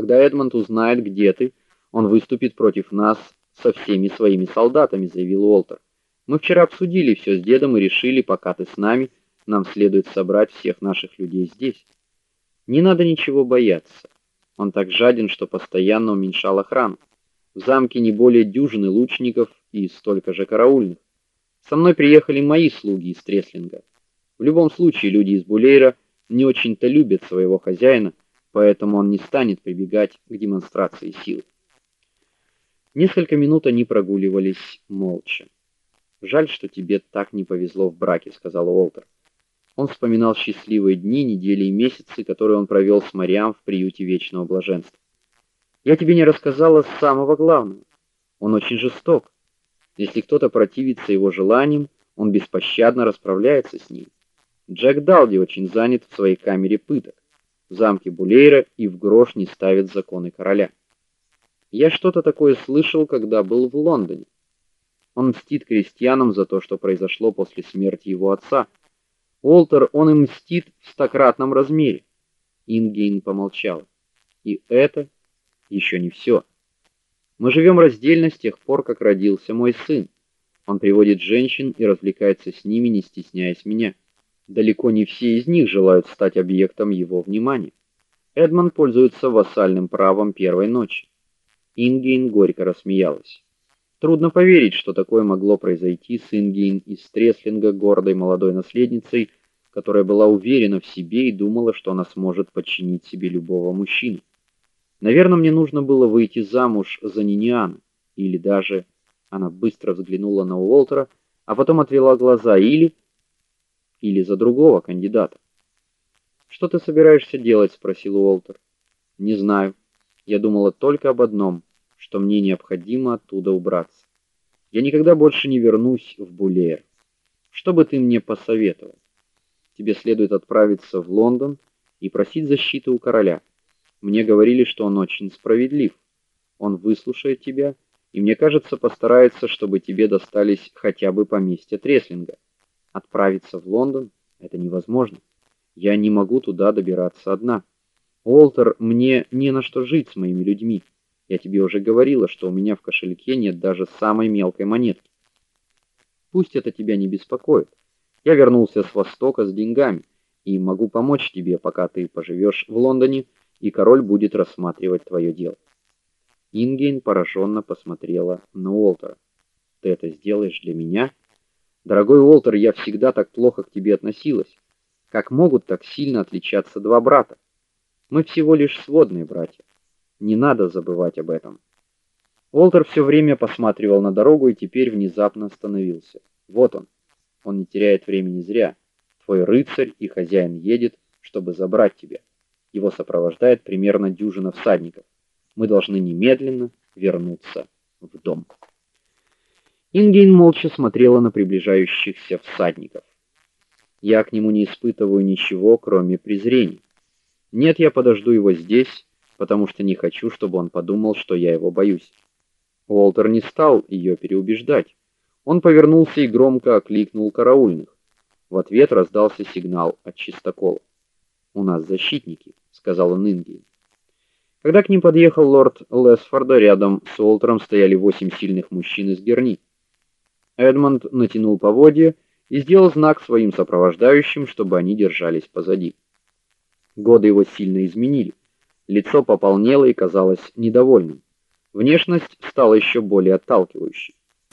Когда Эдмонд узнает, где ты, он выступит против нас со всеми своими солдатами, заявил Уолтер. Мы вчера обсудили все с дедом и решили, пока ты с нами, нам следует собрать всех наших людей здесь. Не надо ничего бояться. Он так жаден, что постоянно уменьшал охрану. В замке не более дюжины лучников и столько же караульных. Со мной приехали мои слуги из Треслинга. В любом случае люди из Булейра не очень-то любят своего хозяина, поэтому он не станет прибегать к демонстрации силы. Несколько минут они прогуливались молча. Жаль, что тебе так не повезло в браке, сказал Уолтер. Он вспоминал счастливые дни, недели и месяцы, которые он провел с Мариам в приюте вечного блаженства. Я тебе не рассказала самого главного. Он очень жесток. Если кто-то противится его желаниям, он беспощадно расправляется с ним. Джек Далди очень занят в своей камере пыток. В замке Булейра и в грош не ставит законы короля. Я что-то такое слышал, когда был в Лондоне. Он мстит крестьянам за то, что произошло после смерти его отца. Уолтер, он им мстит в стократном размере. Ингейн помолчал. И это еще не все. Мы живем раздельно с тех пор, как родился мой сын. Он приводит женщин и развлекается с ними, не стесняясь меня. Далеко не все из них желают стать объектом его внимания. Эдмонд пользуется вассальным правом первой ночи. Ингейн горько рассмеялась. Трудно поверить, что такое могло произойти с Ингейн из Треслинга, гордой молодой наследницей, которая была уверена в себе и думала, что она сможет подчинить себе любого мужчину. Наверное, мне нужно было выйти замуж за Ниниана, или даже она быстро взглянула на Уолтера, а потом отвела глаза или или за другого кандидата. Что ты собираешься делать, спросил Уолтер. Не знаю. Я думала только об одном, что мне необходимо оттуда убраться. Я никогда больше не вернусь в Булеер. Что бы ты мне посоветовал? Тебе следует отправиться в Лондон и просить защиты у короля. Мне говорили, что он очень справедлив. Он выслушает тебя и, мне кажется, постарается, чтобы тебе достались хотя бы поместья Треслинга. Отправиться в Лондон это невозможно. Я не могу туда добираться одна. Олтер, мне не на что жить с моими людьми. Я тебе уже говорила, что у меня в кошельке нет даже самой мелкой монетки. Пусть это тебя не беспокоит. Я вернулся с Востока с деньгами и могу помочь тебе, пока ты поживешь в Лондоне, и король будет рассматривать твое дело. Ингейн пораженно посмотрела на Уолтера. Ты это сделаешь для меня? Дорогой Уолтер, я всегда так плохо к тебе относилась. Как могут так сильно отличаться два брата? Мы всего лишь сводные братья. Не надо забывать об этом. Уолтер все время посматривал на дорогу и теперь внезапно остановился. Вот он. Он не теряет времени зря. Твой рыцарь и хозяин едет, чтобы забрать тебя. Его сопровождает примерно дюжина всадников. Мы должны немедленно вернуться в дом. Ингейн молча смотрела на приближающихся всадников. Я к нему не испытываю ничего, кроме презрения. Нет, я подожду его здесь потому что не хочу, чтобы он подумал, что я его боюсь. Уолтер не стал ее переубеждать. Он повернулся и громко окликнул караульных. В ответ раздался сигнал от чистокола. "У нас защитники", сказал он Инги. Когда к ним подъехал лорд Лесфорд, рядом с Уолтером стояли восемь сильных мужчин из Герни. Эдмонд натянул поводья и сделал знак своим сопровождающим, чтобы они держались позади. Годы его сильно изменили. Лицо пополнело и казалось недовольным. Внешность стала еще более отталкивающей.